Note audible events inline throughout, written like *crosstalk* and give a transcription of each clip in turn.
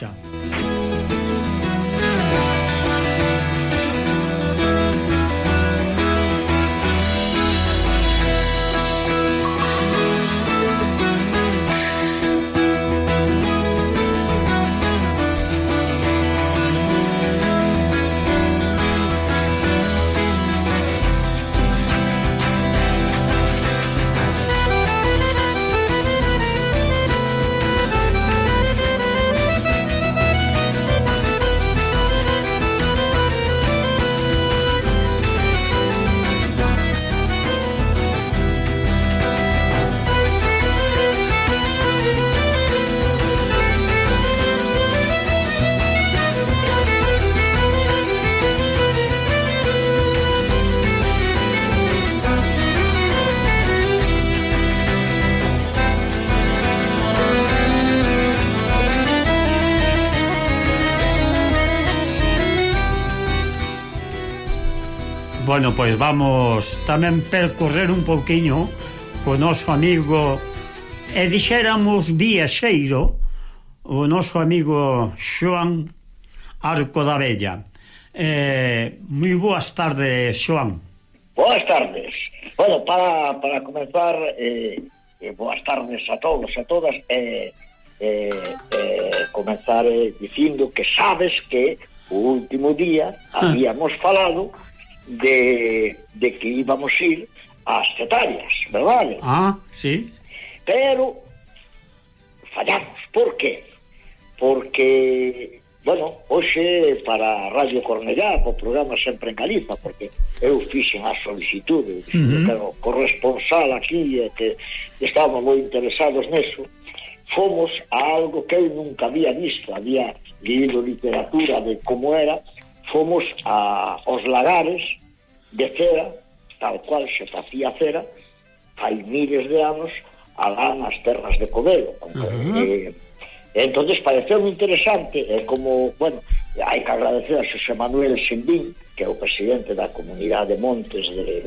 Ciao. Bueno, pois vamos tamén percorrer un pouquiño co noso amigo e dixéramos viaxeiro o noso amigo Xoan Arco da Bella. Eh, moi boas tardes, Xoan. Boas tardes. Bueno, para, para comenzar, eh, eh, boas tardes a todos, a todas, eh, eh, eh, comenzar eh, dicindo que sabes que o último día ah. habíamos ah. falado de, de que íbamos ir ás tetarias, verdade? Ah, sí. Pero fallamos. Por qué? Porque, bueno, hoxe para Radio Cornellá, o programa sempre en Galiza, porque eu fixen a solicitude, uh -huh. pero corresponsal aquí, e que estábamos moi interesados neso, fomos a algo que eu nunca había visto, había leído literatura de como era, fomos a, aos lagares de cera, tal cual se facía cera, hai miles de anos alá nas terras de Covelo. Uh -huh. eh, entonces pareceu interesante, eh, como, bueno, hai que agradecer a Xosé Manuel Sendín, que é o presidente da comunidade de Montes de,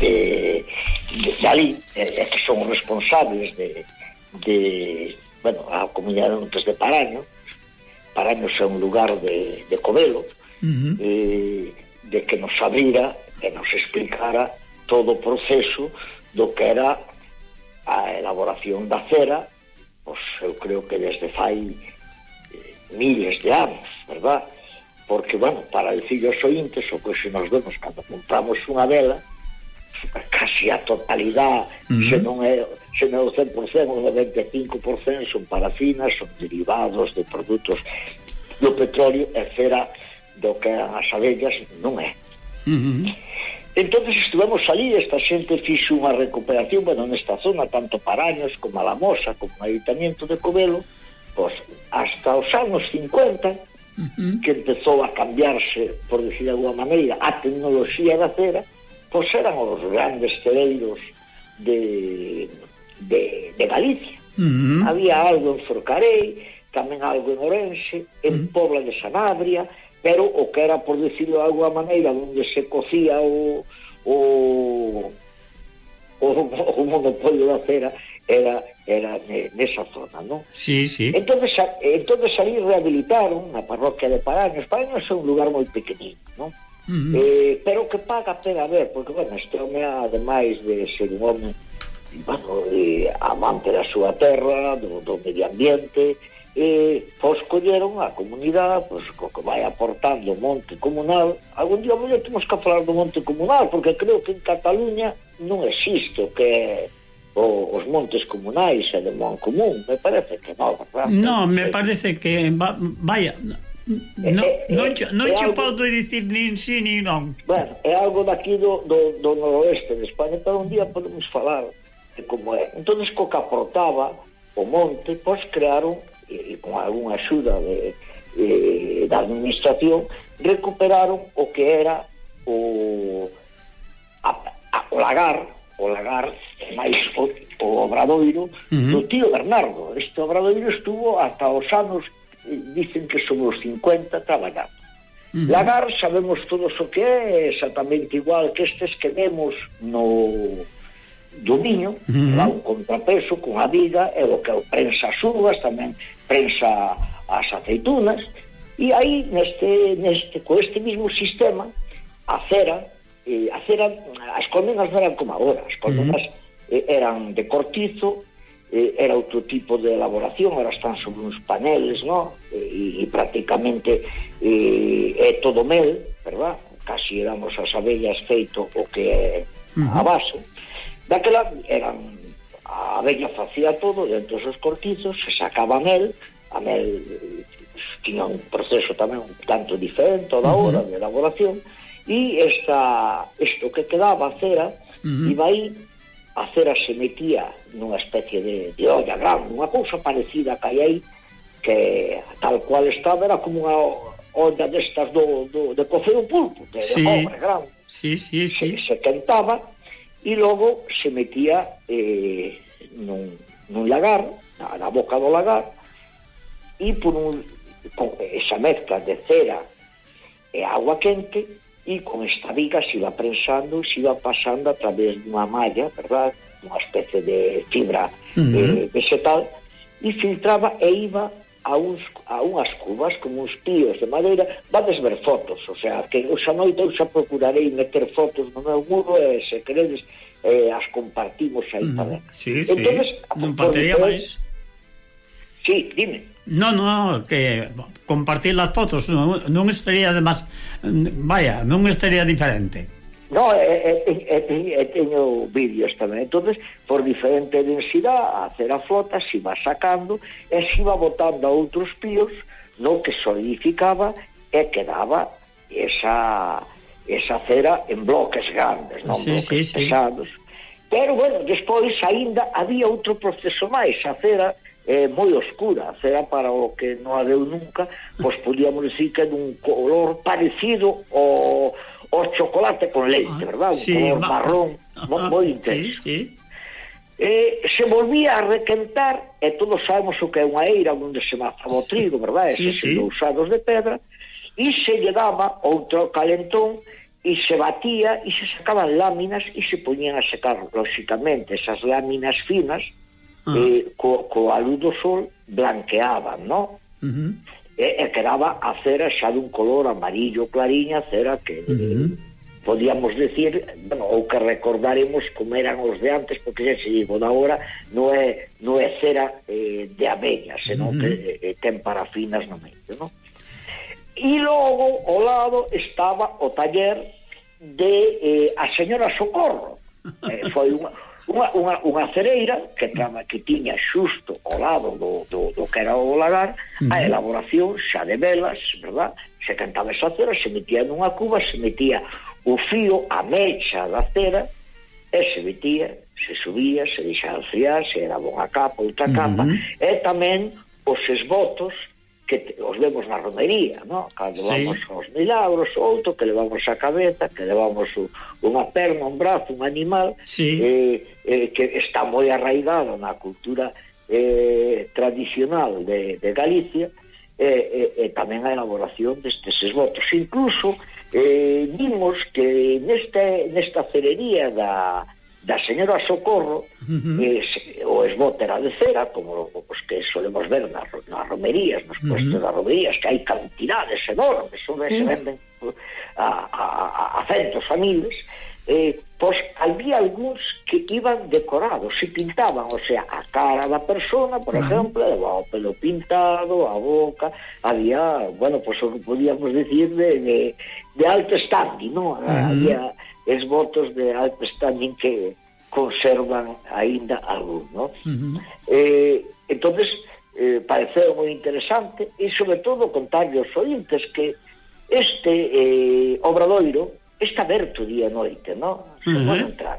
de, de, de ali, eh, que son responsables de, de bueno, a comunidade de Montes de Paraño, Paraño é un lugar de, de Covelo, uh -huh. eh, de que nos abrira e nos explicara todo o proceso do que era a elaboración da cera, pois eu creo que desde fai eh, miles de anos, verdad? Porque, bueno, para dicir os ointes, o que se nos vemos cando compramos unha vela, *laughs* casi a totalidade, uh -huh. se non é se non é o 100%, o 95% son parafinas, son derivados de produtos do petróleo, e cera do que as abellas non é. Uh -huh. Entonces estuvemos ali, esta xente fixo unha recuperación, bueno, nesta zona, tanto Paraños como Alamosa, como o Ayuntamiento de Covelo, pois, hasta os anos 50, uh -huh. que empezou a cambiarse, por decir de alguma maneira, a tecnoloxía da cera, pois eran os grandes cereiros de, de, de Galicia. Uh -huh. Había algo en Forcarei, tamén algo en Orense, en uh -huh. Pobla de Sanabria, pero o que era, por decirlo de alguma maneira, onde se cocía o, o, o, *laughs* o monopolio da cera, era era nesa zona, non? Sí, sí. Entonces, entonces ali rehabilitaron na parroquia de Paraños. Paraños é un lugar moi pequenino, non? Uh -huh. eh, pero que paga pena ver, porque, bueno, este home, ademais de ser un home, bueno, eh, amante da súa terra, do, do medio ambiente, eh, pois colleron a comunidade pois, co que vai aportando o monte comunal. Algún día mellor temos que falar do monte comunal porque creo que en Cataluña non existe o que o, os montes comunais e de mon común. Me parece que non, verdad? No, me parece que va, vaya No, eh, eh, non, che, non eh, che podo dicir nin si nin non. Bueno, é algo daqui do, do, do noroeste de España pero un día podemos falar de como é. Entón co que aportaba o monte pois crearon e, con algunha axuda de, eh, da administración recuperaron o que era o a, a, o lagar o lagar máis o, o obradoiro uh -huh. do tío Bernardo este obradoiro estuvo ata os anos eh, dicen que son os 50 traballando uh -huh. lagar sabemos todos o que é exactamente igual que estes que vemos no do niño, uh -huh. un contrapeso con a viga e o que prensa as uvas tamén prensa as aceitunas, e aí neste, neste, co este mismo sistema a cera, eh, a cera as colmenas non eran como agora, as colmenas uh -huh. eh, eran de cortizo, eh, era outro tipo de elaboración, ahora están sobre uns paneles, no? E, e prácticamente eh, é todo mel, verdad? Casi éramos as abellas feito o que é uh -huh. a base. Daquela eran a abella facía todo dentro dos cortizos, se sacaba mel, a mel tiña un proceso tamén un tanto diferente da hora uh -huh. de elaboración, e esta, isto que quedaba a cera, uh -huh. iba aí, a cera se metía nunha especie de, de olla grande, unha cousa parecida que hai aí, que tal cual estaba era como unha olla destas do, do, de cocer o pulpo, de, sí. de pobre grande. Sí, sí, sí. Se, se quentaba, e logo se metía eh, nun, nun lagar, na, na boca do lagar, e por un, con esa mezcla de cera e agua quente, e con esta viga se iba prensando, se iba pasando a través dunha malla, verdad? Unha especie de fibra uh -huh. eh, vegetal, e filtraba e iba a, uns, a unhas cubas como uns píos de madeira vades ver fotos, o sea, que xa noite eu xa procurarei meter fotos no meu muro e se queredes eh, as compartimos aí mm, para sí, Entonces, sí. non faltaría pois, máis? Sí, dime. No, no, que compartir as fotos non, non estaría además, vaya, non estaría diferente. No, e, e, e, e teño vídeos tamén. entonces por diferente densidade, hacer a flota, se iba sacando, e se iba botando a outros píos no que solidificaba e quedaba esa, esa cera en bloques grandes, non sí, bloques sí, sí. pesados. Pero, bueno, despois aínda había outro proceso máis, a cera eh, moi oscura, será para o que non a deu nunca, pois podíamos dicir que dun color parecido ao o chocolate con leite, ah, verdad? Un sí, color ma marrón *laughs* ah, moi intenso. Sí, sí. Eh, se volvía a requentar e todos sabemos o que é unha eira onde se mazaba o trigo, verdad? Sí, Eses sí. usados de pedra e se lle daba outro calentón e se batía e se sacaban láminas e se poñían a secar lóxicamente esas láminas finas ah. eh, co, co aludo sol blanqueaban, non? Uh -huh e, e quedaba a cera xa dun color amarillo clariña, cera que uh -huh. podíamos decir, bueno, ou que recordaremos como eran os de antes, porque xa se digo, da hora non é, non é cera eh, de abellas, senón uh -huh. que eh, eh, ten parafinas no medio, no? E logo, ao lado, estaba o taller de eh, a señora Socorro. Eh, foi unha, Unha, unha, unha cereira que, trama, que tiña xusto ao lado do, do, do que era o lagar uh -huh. a elaboración xa de velas, verdad? Se cantaba esa cera, se metía nunha cuba, se metía o fío, a mecha da cera, e se metía, se subía, se deixaba friar, se era unha capa, outra capa, uh -huh. e tamén os esbotos que os vemos na romería, no? cando sí. vamos aos milagros, outro que levamos a cabeza, que levamos un, unha perna, un brazo, un animal, sí. eh, eh, que está moi arraigado na cultura eh, tradicional de, de Galicia, e eh, eh, tamén a elaboración destes esbotos. Incluso eh, vimos que neste, nesta cerería da, da señora Socorro uh -huh. es, o esbote era de cera como os que solemos ver nas, nas romerías nos puestos uh -huh. das romerías que hai cantidades enormes onde se venden a, a, a, centos a miles eh, pois había algúns que iban decorados e pintaban, o sea, a cara da persona, por ah. exemplo, levaba o pelo pintado, a boca, había, bueno, pois o que podíamos decir de, de, de alto standing, non? -huh. Había esbotos de Alp Stalin que conservan aínda algún, no? Uh -huh. Eh, entonces eh, pareceu moi interesante e sobre todo contarle aos ointes que este eh, obradoiro está aberto día e noite, no? Se uh -huh. entrar.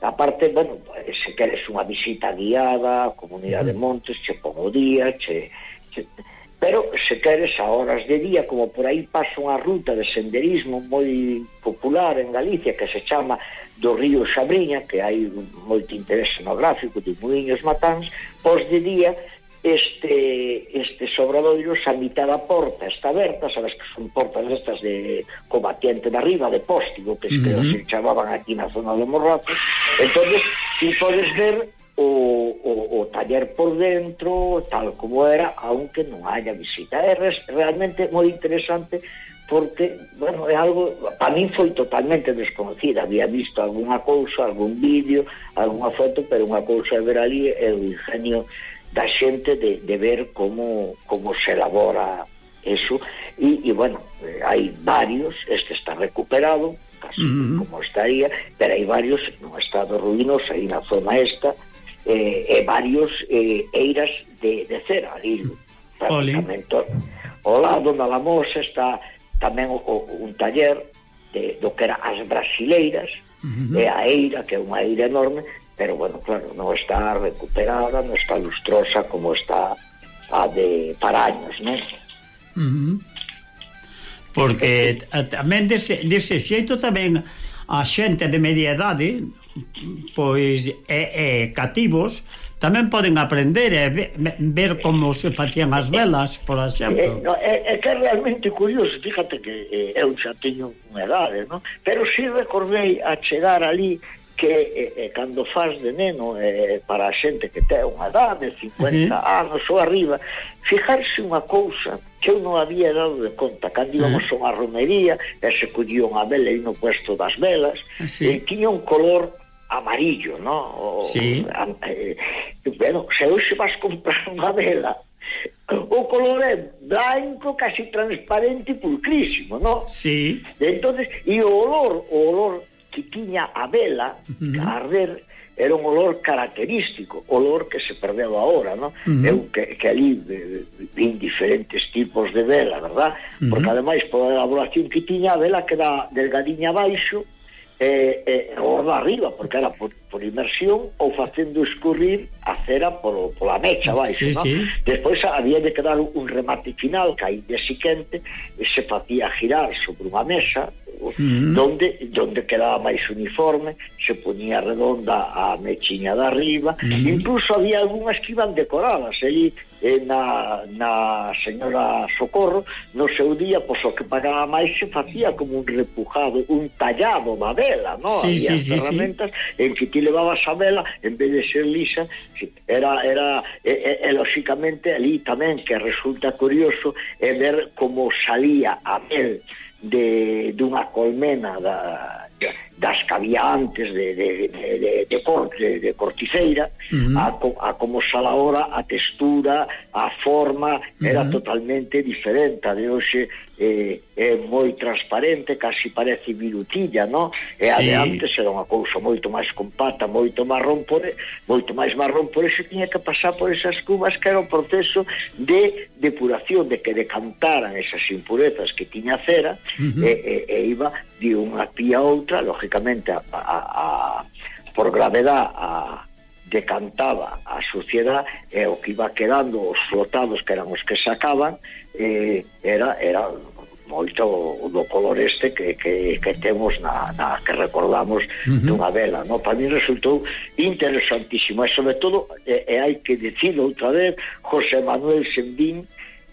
Aparte, bueno, se queres unha visita guiada, a comunidade uh -huh. de montes, che pon o día, che, che Pero, se queres, a horas de día, como por aí pasa unha ruta de senderismo moi popular en Galicia que se chama do río Xabriña, que hai moito interese etnográfico de Moinhos Matáns, pos de día este, este sobradoiro a mitad da porta está aberta, sabes que son portas estas de combatiente de arriba, de póstigo, que uh -huh. se chamaban aquí na zona do Morrazo. entonces ti podes ver o, o, o taller por dentro, tal como era, aunque non haya visita. É res, realmente moi interesante porque, bueno, é algo, para min foi totalmente desconocida. Había visto algunha cousa, algún vídeo, algunha foto, pero unha cousa é ver ali é o ingenio da xente de, de ver como, como se elabora eso. E, e bueno, hai varios, este está recuperado, casi uh -huh. como estaría, pero hai varios no estado ruinoso aí na zona esta, eh, e varios eh, eiras de, de cera ali ao lado da Lamosa está tamén o, o, un taller de, do que era as brasileiras uh -huh. e a eira, que é unha eira enorme pero bueno, claro, non está recuperada non está lustrosa como está a de Paraños non? Uh -huh. porque tamén dese, dese xeito tamén a xente de media idade pois e, e cativos tamén poden aprender e ver como se facían as velas, por exemplo. Eh, é, é, é que é realmente curioso, fíjate que eh, eu xa teño unha edade, non? Pero si recordei a chegar ali que eh, eh cando faz de neno eh, para a xente que ten unha edade 50 uh -huh. anos ou arriba fijarse unha cousa que eu non había dado de conta cando íbamos uh -huh. a unha romería e se collía unha vela e no puesto das velas uh -huh. e tiña un color amarillo, ¿no? O, sí. A, eh, bueno, se hoxe vas comprar unha vela, o color é blanco, casi transparente e pulcrísimo, ¿no? Sí. Entonces, e o olor, o olor que tiña a vela, uh -huh. a arder, era un olor característico, olor que se perdeu agora, ¿no? Uh -huh. Eu que, que ali vin diferentes tipos de vela, ¿verdad? Uh -huh. Porque ademais, pola elaboración que tiña a vela que era delgadiña baixo, eh, eh, os arriba, porque era por, por inmersión ou facendo escurrir a cera polo, pola mecha baixo, sí, no? Sí. Despois había de quedar un remate final que aí de siguiente se facía girar sobre unha mesa uh -huh. donde donde quedaba máis uniforme, se ponía redonda a mechiña de arriba, uh -huh. incluso había algunhas que iban decoradas, aí eh, na, na señora Socorro no seu día, pois o que pagaba máis se facía como un repujado un tallado da vela no? sí, había sí, ferramentas sí. en que ti levabas a vela en vez de ser lisa era, era e, e, e lóxicamente ali tamén que resulta curioso é ver como salía a mel de dunha colmena da das caviantes de, de, de, de, de, cor, de, de corticeira uh -huh. a, a como sal ahora a textura a forma uh -huh. era totalmente diferente a de hoxe eh, é moi transparente, casi parece virutilla, no? E a sí. de antes era unha cousa moito máis compacta, moito marrón por, moito máis marrón, por eso tiña que pasar por esas cubas que era o proceso de depuración, de que decantaran esas impurezas que tiña cera, uh -huh. e, e, e iba de unha pía a outra, lógicamente a, a, a, por gravedad a, decantaba sociedade e o que iba quedando os flotados que eran os que sacaban eh, era era moito do color este que, que, que temos na, na que recordamos uh -huh. dunha vela, no? Para mí resultou interesantísimo e sobre todo e, e hai que decir outra vez José Manuel Sendín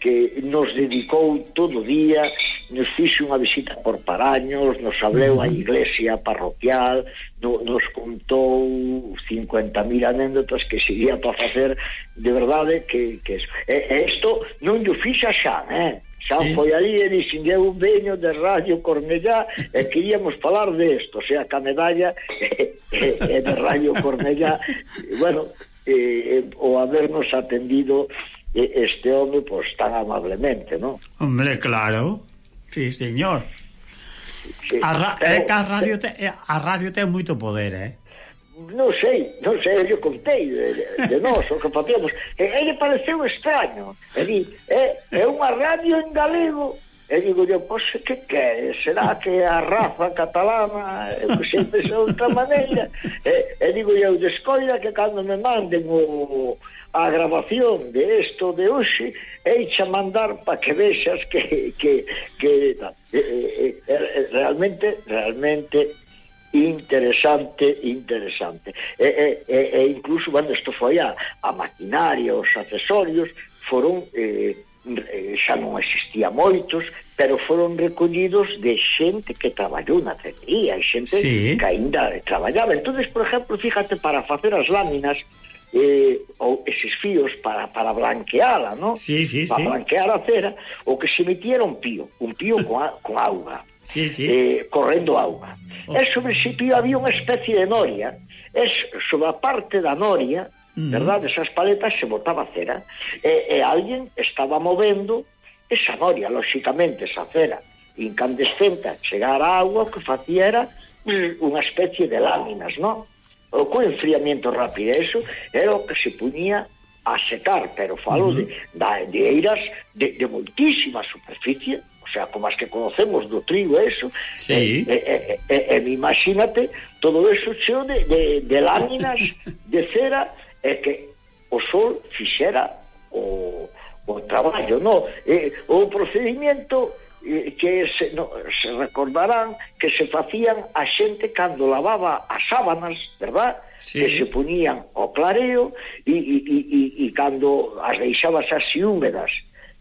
que nos dedicou todo o día, nos fixe unha visita por Paraños, nos hableu a iglesia parroquial, no, nos contou 50.000 anécdotas que seguía para facer, de verdade, que, que e, isto non o fixa xa, eh? Xa sí. foi ali e dixen eu veño de Radio Cornellá e queríamos falar de isto, o sea, que a medalla e, e de Radio Cornellá, *laughs* bueno, eh, eh, o habernos atendido este home, pois, pues, tan amablemente, non? Hombre, claro, sí, señor. Sí, a, ra pero, é que a radio, te, eh, a radio ten moito poder, eh? Non sei, non sei, eu contei de, de nós o que facíamos. E, ele pareceu extraño. E di, é, é unha radio en galego E digo yo, pois que que Será que a raza catalana Eu que sempre de outra maneira? E, e digo eu, descoida que cando me manden o, a grabación de isto de hoxe Eixa mandar para que vexas que, que, que na, e, e, Realmente, realmente interesante, interesante. E, e, e, e incluso, bueno, isto foi a, a maquinaria, os accesorios Foron... Eh, Eh, xa non existía moitos, pero foron recollidos de xente que traballou na cetería, e xente sí. que ainda traballaba. entonces por exemplo, fíjate, para facer as láminas, eh, ou eses fíos para, para blanqueala, ¿no? Sí, sí, para sí. blanquear a cera, o que se metiera un pío, un pío con, a, con auga, sí, sí. Eh, correndo auga. Oh. E sobre ese pío había unha especie de noria, e sobre a parte da noria mm. verdade? Esas paletas se botaba cera e, e alguén estaba movendo esa noria, lóxicamente, esa cera incandescente chegar a agua que facía era unha especie de láminas, non? O co enfriamiento rápido, eso era o que se puñía a secar, pero falo uh -huh. de, da, de eiras de, de moltísima superficie, o sea, como as que conocemos do trigo, eso, sí. e, e, e, e, e imagínate todo eso cheo de, de, de láminas *laughs* de cera é que o sol fixera o, o traballo, no? Eh, o procedimento eh, que se, no, se recordarán que se facían a xente cando lavaba as sábanas, verdad? Sí. que se ponían ao clareo e, e, e, e cando as deixabas así húmedas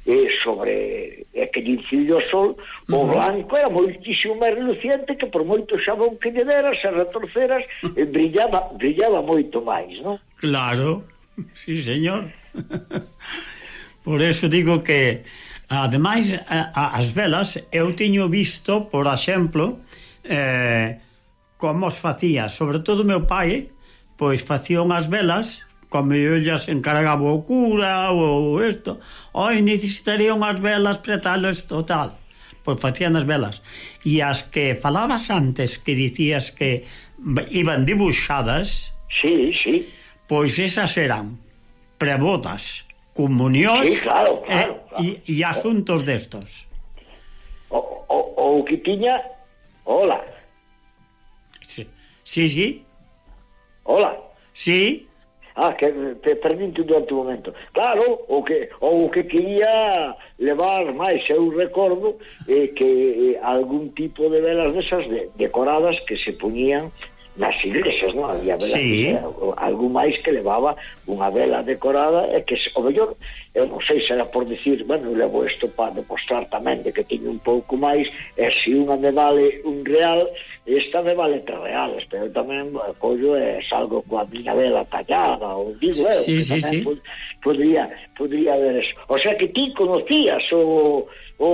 eh, sobre e que lle o sol, o blanco era moitísimo máis reluciente que por moito xabón que lle deras, e retorceras, eh, brillaba, brillaba moito máis, non? Claro, sí, señor. por eso digo que, ademais, a, a, as velas, eu tiño visto, por exemplo, eh, como os facía, sobre todo meu pai, pois facía unhas velas con se encargaba o cura ou isto, oi, necesitaría unhas velas para tal, isto, tal. Pois facían as velas. E as que falabas antes, que dicías que iban dibuixadas... Sí, sí. Pois esas eran prebodas, comunións sí, claro, eh, claro, e, claro. E, e asuntos destos. O, o, o que tiña... Hola. Sí, sí. sí. Hola. Sí. Ah, que te perdinte durante o momento. Claro, o que, o que quería levar máis, eu recordo, eh, que eh, algún tipo de velas desas de, decoradas que se poñían nas iglesias non? Había velas, sí. algún máis que levaba unha vela decorada e que, o mellor, eu non sei se era por dicir, bueno, levo isto para demostrar tamén de que teño un pouco máis, e se unha me vale un real, esta me vale tres reales, pero tamén collo e salgo coa miña vela tallada, ou digo eu, sí, sí, sí. Pod podría, podría ver eso. O sea que ti conocías o... o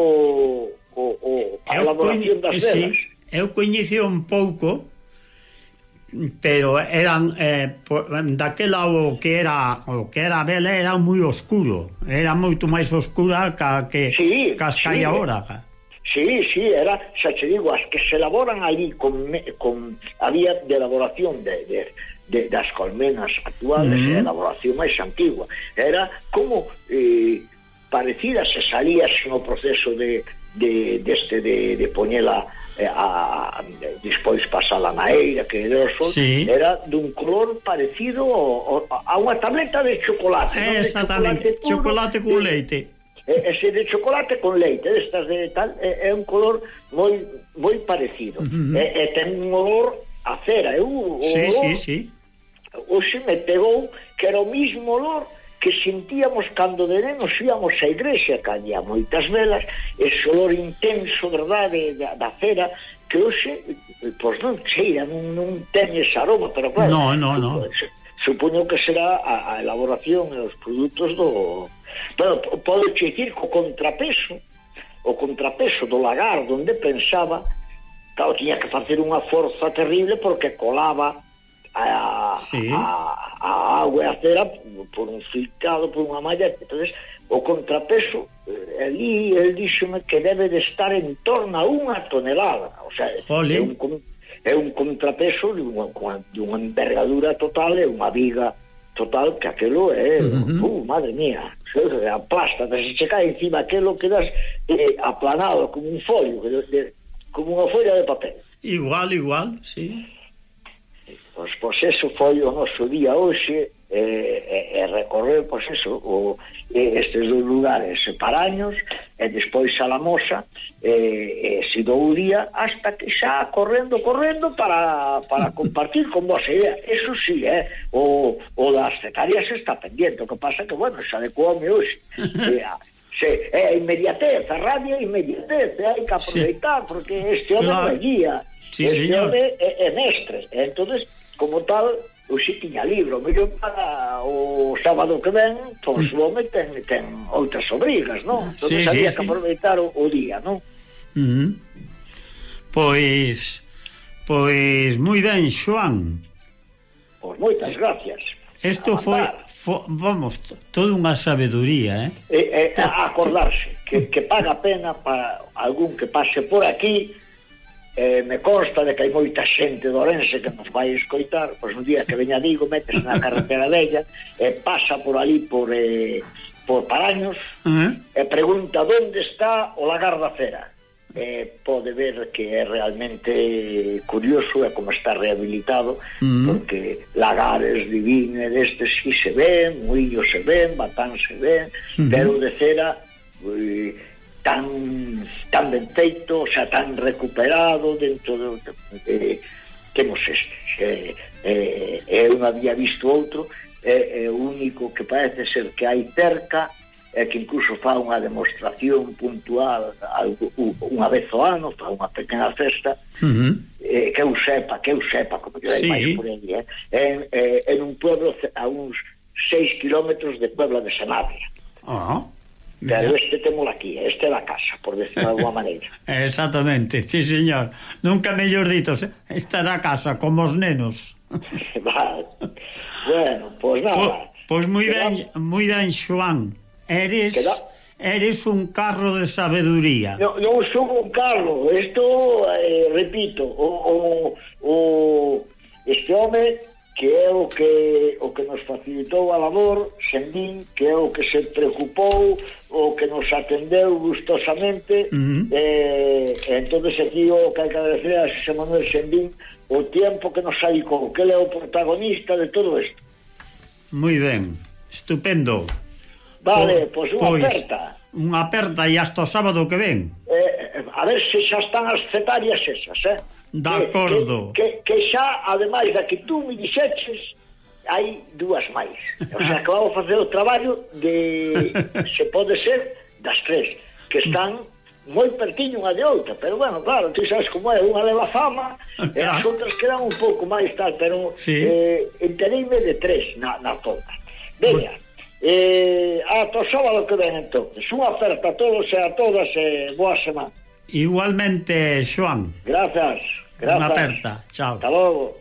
o, o a elaboración das velas. Sí, eu coñeci un pouco pero eran eh, por, daquela o que era o que era vela era moi oscuro era moito máis oscura ca que sí, casca sí. ahora ca. Sí, sí, era, xa te digo, as que se elaboran ali con, con a vía de elaboración de, de, de, das colmenas actuales, uh -huh. a elaboración máis antigua, era como eh, parecida se salías no proceso de, de, deste de, de, de poñela eh, a, despois pasala na naeira que era o sol, sí. era dun color parecido ao, a unha tableta de chocolate exactamente, de chocolate, puro, chocolate con leite ese de chocolate con leite estas de tal, é, é un color moi, moi parecido uh -huh. e, e ten un olor a cera eu, o sí, olor, sí, sí. hoxe me pegou que era o mismo olor que sentíamos cando de nenos íamos á igrexa, que había moitas velas, ese olor intenso, verdade, da, da cera, que hoxe, pois non cheira, non, non ten ese aroma, pero claro, no, no, no. supoño que será a, a elaboración e os produtos do... Bueno, podo dicir co contrapeso, o contrapeso do lagar onde pensaba, claro, tiña que facer unha forza terrible porque colaba a, sí. a, a agua e a cera por un filtrado, por unha malla entonces o contrapeso eh, ali el díxome que debe de estar en torno a unha tonelada o sea, Jolín. é un, é un contrapeso de unha, de unha envergadura total e unha viga total que aquelo é, eh, uh -huh. uh, madre mía aplasta, se che cae encima aquelo quedas eh, aplanado como un folio de, de, como unha folha de papel igual, igual, sí Pois, pois eso foi o noso día hoxe e, e, e recorrer pois eso, o, estes dos lugares Paraños e despois a Salamosa e, e dou o día hasta que xa correndo, correndo para, para *laughs* compartir con vos idea. eso sí, eh, o, o das cetarias está pendiente o que pasa que bueno, xa adecuame hoxe *laughs* e, a, se, é a inmediatez, a radio é inmediatez, hai que aproveitar, sí. porque este home claro. guía, sí, este señor. home é, é mestre, entón como tal, eu si tiña libro, mellor para o sábado que ven, pois o home ten, ten outras obrigas, non? Ah, entón, sí, había sí, que aproveitar o, o día, non? Uh -huh. Pois, pois, moi ben, Xoan. Pois moitas gracias. Isto foi, foi, vamos, toda unha sabeduría, eh? E, e, a acordarse que, que paga pena para algún que pase por aquí eh, me consta de que hai moita xente do Orense que nos vai escoitar, pois un día que veña digo, metes na carretera della, e eh, pasa por ali por eh, por Paraños, uh -huh. e eh, pregunta onde está o lagar da cera. Eh, pode ver que é realmente curioso é como está rehabilitado uh -huh. porque lagares divines destes si se ven, muillos se ven batán se ven, uh -huh. pero de cera eh, tan tan ben feito, xa tan recuperado dentro do, de, eh, temos este eh, eh, eu non había visto outro é eh, eh, único que parece ser que hai cerca e que incluso fa unha demostración puntual algo, unha vez ao ano fa unha pequena festa uh -huh. eh, que eu sepa, que eu sepa como que sí. máis por aí, eh, en, eh, en un pueblo a uns 6 kilómetros de Puebla de Sanabria ah uh -huh. Pero este temos aquí, este é da casa, por decirlo de alguma maneira. *laughs* Exactamente, sí, señor. Nunca mellor ditos, esta da casa, como os nenos. *laughs* vale. Bueno, pois pues nada. Pois, pois moi ben, moi ben, Xoán. Eres... Queda... Eres un carro de sabeduría. No, non son un carro, isto, eh, repito, o, o, o este home que é o que, o que nos facilitou a labor, Xendín, que é o que se preocupou, o que nos atendeu gustosamente, uh -huh. eh, entonces aquí o que hai que agradecer a Xosé Manuel Sendín o tempo que nos saicou, que ele é o protagonista de todo isto. Moi ben, estupendo. Vale, pois pues unha pois, aperta. Unha aperta e hasta o sábado que ven. Eh, eh a ver se xa están as cetarias esas, eh? De acordo. Que, que, que xa, ademais da que tú me dixeches, hai dúas máis. O sea, que vamos facer o traballo de, *laughs* se pode ser, das tres, que están moi pertiño unha de outra, pero bueno, claro, ti sabes como é, unha leva fama, e as outras quedan un pouco máis tal, pero sí. eh, entereime de tres na, na toma. Veña, eh, ah, ata o sábado que ven entonces, unha oferta a todos e a todas, eh, boa semana. Igualmente, Joan. Gracias. Gracias. Unha aperta. Chao. Hasta luego.